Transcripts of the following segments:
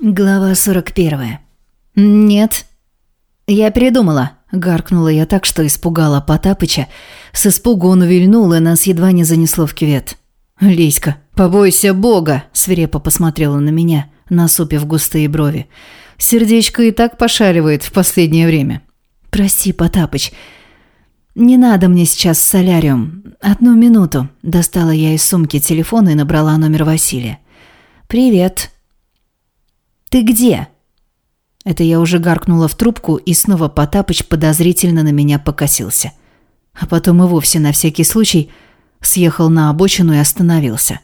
Глава 41. «Нет». «Я передумала», – гаркнула я так, что испугала Потапыча. С испугу он увильнул, и нас едва не занесло в кювет. «Лиська, побойся Бога!» – свирепо посмотрела на меня, насупив густые брови. «Сердечко и так пошаривает в последнее время». «Прости, Потапыч, не надо мне сейчас в соляриум. Одну минуту». Достала я из сумки телефон и набрала номер Василия. «Привет», «Ты где?» Это я уже гаркнула в трубку, и снова Потапыч подозрительно на меня покосился. А потом и вовсе на всякий случай съехал на обочину и остановился.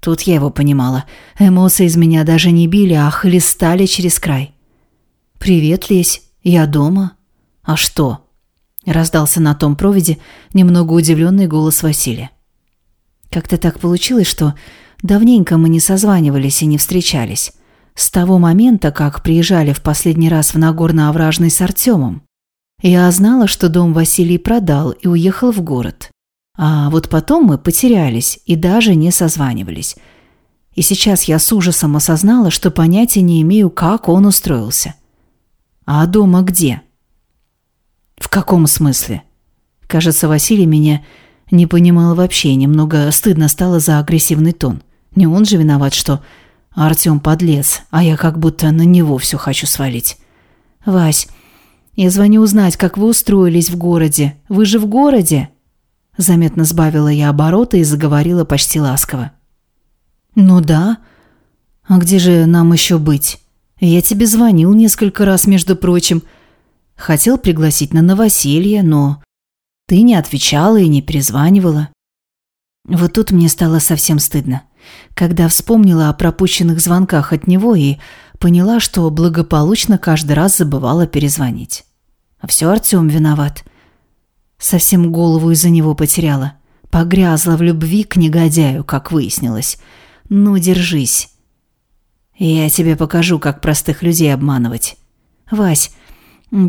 Тут я его понимала. Эмоции из меня даже не били, а хлестали через край. «Привет, Лесь. Я дома. А что?» Раздался на том проводе немного удивленный голос Василия. «Как-то так получилось, что давненько мы не созванивались и не встречались. С того момента, как приезжали в последний раз в Нагорно-Овражный с Артемом. Я знала, что дом Василий продал и уехал в город. А вот потом мы потерялись и даже не созванивались. И сейчас я с ужасом осознала, что понятия не имею, как он устроился. А дома где? В каком смысле? Кажется, Василий меня не понимал вообще, немного стыдно стало за агрессивный тон. Не он же виноват, что Артем подлец, а я как будто на него все хочу свалить. Вась, я звоню узнать, как вы устроились в городе. Вы же в городе? Заметно сбавила я обороты и заговорила почти ласково. Ну да. А где же нам еще быть? Я тебе звонил несколько раз, между прочим. Хотел пригласить на новоселье, но ты не отвечала и не перезванивала. Вот тут мне стало совсем стыдно когда вспомнила о пропущенных звонках от него и поняла, что благополучно каждый раз забывала перезвонить. А все Артем виноват. Совсем голову из-за него потеряла. Погрязла в любви к негодяю, как выяснилось. Ну, держись. Я тебе покажу, как простых людей обманывать. Вась,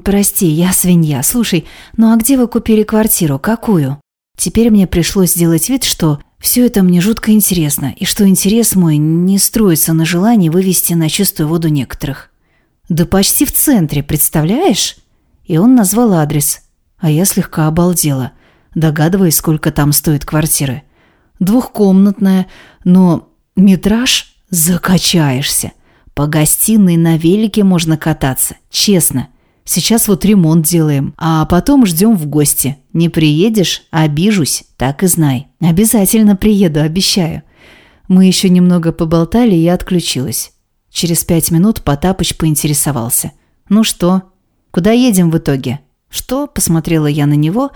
прости, я свинья. Слушай, ну а где вы купили квартиру? Какую? Теперь мне пришлось сделать вид, что все это мне жутко интересно, и что интерес мой не строится на желании вывести на чистую воду некоторых. Да почти в центре, представляешь? И он назвал адрес, а я слегка обалдела, догадываясь, сколько там стоит квартиры. Двухкомнатная, но метраж закачаешься. По гостиной на велике можно кататься, честно – Сейчас вот ремонт делаем, а потом ждем в гости. Не приедешь – обижусь, так и знай. Обязательно приеду, обещаю». Мы еще немного поболтали, и отключилась. Через пять минут Потапыч поинтересовался. «Ну что? Куда едем в итоге?» «Что?» – посмотрела я на него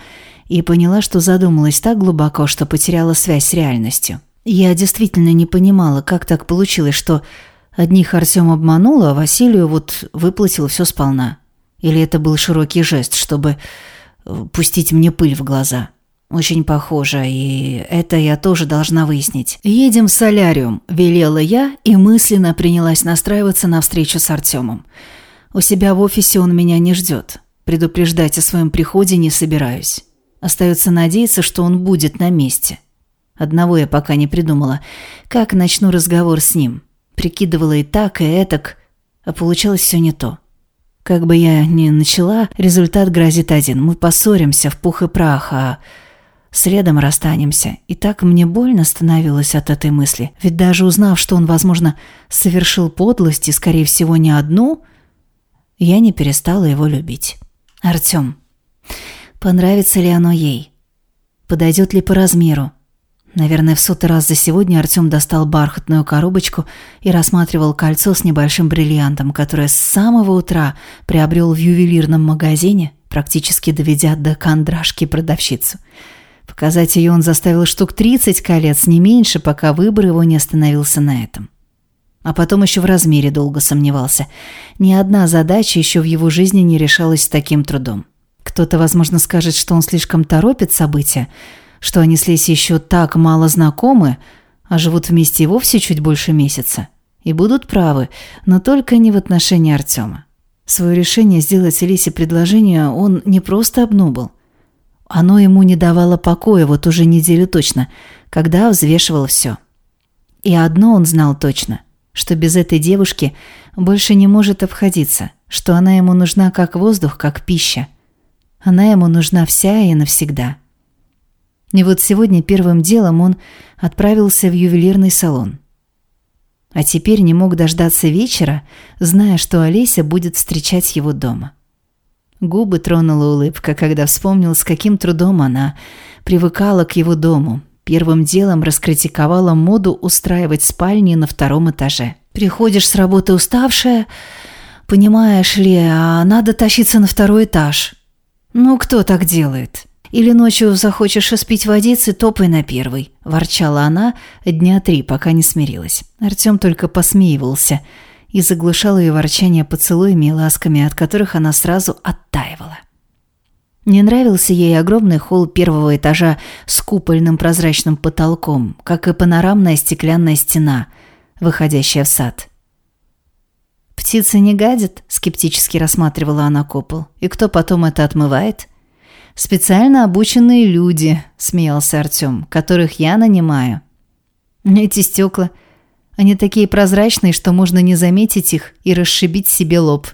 и поняла, что задумалась так глубоко, что потеряла связь с реальностью. Я действительно не понимала, как так получилось, что одних Артем обманул, а Василию вот выплатил все сполна. Или это был широкий жест, чтобы э, пустить мне пыль в глаза? Очень похоже, и это я тоже должна выяснить. «Едем в соляриум», – велела я и мысленно принялась настраиваться на встречу с Артемом. У себя в офисе он меня не ждет. Предупреждать о своем приходе не собираюсь. Остается надеяться, что он будет на месте. Одного я пока не придумала. Как начну разговор с ним? Прикидывала и так, и этак, а получалось все не то. Как бы я ни начала, результат грозит один. Мы поссоримся в пух и прах, а следом расстанемся. И так мне больно становилось от этой мысли. Ведь даже узнав, что он, возможно, совершил подлость и, скорее всего, не одну, я не перестала его любить. Артём. Понравится ли оно ей? Подойдет ли по размеру? Наверное, в сотый раз за сегодня Артем достал бархатную коробочку и рассматривал кольцо с небольшим бриллиантом, которое с самого утра приобрел в ювелирном магазине, практически доведя до кондрашки продавщицу. Показать ее он заставил штук 30 колец, не меньше, пока выбор его не остановился на этом. А потом еще в размере долго сомневался. Ни одна задача еще в его жизни не решалась с таким трудом. Кто-то, возможно, скажет, что он слишком торопит события, что они с Лесей еще так мало знакомы, а живут вместе и вовсе чуть больше месяца. И будут правы, но только не в отношении Артема. Свое решение сделать Лесе предложение он не просто обнубал. Оно ему не давало покоя вот уже неделю точно, когда взвешивал все. И одно он знал точно. что без этой девушки больше не может обходиться, что она ему нужна как воздух, как пища. Она ему нужна вся и навсегда. И вот сегодня первым делом он отправился в ювелирный салон. А теперь не мог дождаться вечера, зная, что Олеся будет встречать его дома. Губы тронула улыбка, когда вспомнил, с каким трудом она привыкала к его дому. Первым делом раскритиковала моду устраивать спальни на втором этаже. «Приходишь с работы уставшая, понимаешь ли, а надо тащиться на второй этаж. Ну, кто так делает?» Или ночью захочешь испить водицы, топай на первый», – ворчала она дня три, пока не смирилась. Артем только посмеивался и заглушал ее ворчание поцелуями и ласками, от которых она сразу оттаивала. Не нравился ей огромный холл первого этажа с купольным прозрачным потолком, как и панорамная стеклянная стена, выходящая в сад. «Птицы не гадят?» – скептически рассматривала она купол. «И кто потом это отмывает?» «Специально обученные люди», – смеялся Артем, – «которых я нанимаю». «Эти стекла, они такие прозрачные, что можно не заметить их и расшибить себе лоб».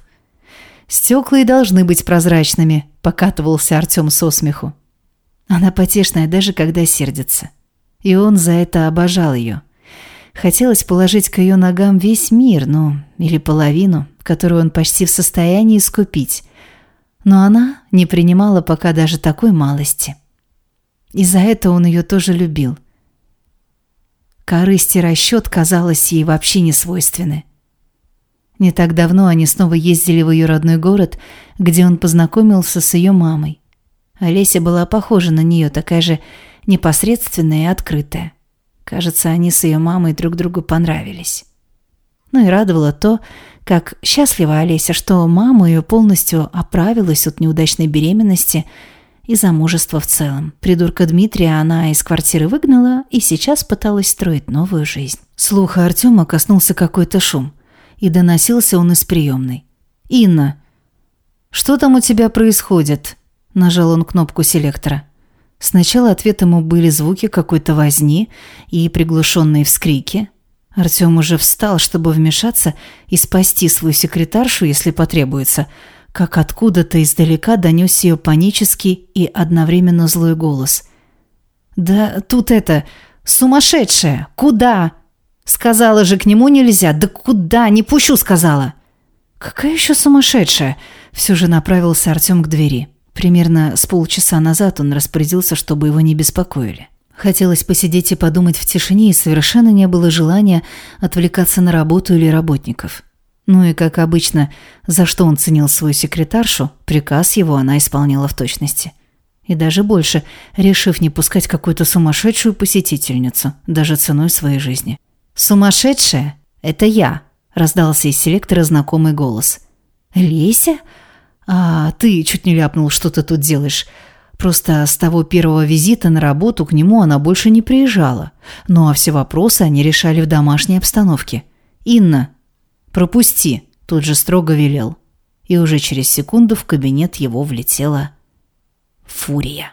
«Стекла и должны быть прозрачными», – покатывался Артем со смеху. Она потешная, даже когда сердится. И он за это обожал ее. Хотелось положить к ее ногам весь мир, ну, или половину, которую он почти в состоянии искупить – но она не принимала пока даже такой малости. И за это он ее тоже любил. Корысть и расчет, казалось, ей вообще не свойственны. Не так давно они снова ездили в ее родной город, где он познакомился с ее мамой. Олеся была похожа на нее, такая же непосредственная и открытая. Кажется, они с ее мамой друг другу понравились. Ну и радовало то, как счастлива Олеся, что мама ее полностью оправилась от неудачной беременности и замужества в целом. Придурка Дмитрия она из квартиры выгнала и сейчас пыталась строить новую жизнь. Слуха Артема коснулся какой-то шум, и доносился он из приемной. «Инна, что там у тебя происходит?» Нажал он кнопку селектора. Сначала ответом ему были звуки какой-то возни и приглушенные вскрики – Артем уже встал, чтобы вмешаться и спасти свою секретаршу, если потребуется, как откуда-то издалека донесся ее панический и одновременно злой голос. «Да тут это... сумасшедшая! Куда?» «Сказала же, к нему нельзя! Да куда? Не пущу!» — сказала. «Какая еще сумасшедшая?» Все же направился Артем к двери. Примерно с полчаса назад он распорядился, чтобы его не беспокоили. Хотелось посидеть и подумать в тишине, и совершенно не было желания отвлекаться на работу или работников. Ну и, как обычно, за что он ценил свою секретаршу, приказ его она исполняла в точности. И даже больше, решив не пускать какую-то сумасшедшую посетительницу, даже ценой своей жизни. «Сумасшедшая? Это я!» – раздался из селектора знакомый голос. «Леся? А ты чуть не ляпнул, что ты тут делаешь. Просто с того первого визита на работу к нему она больше не приезжала. Ну а все вопросы они решали в домашней обстановке. «Инна, пропусти», – тут же строго велел. И уже через секунду в кабинет его влетела фурия.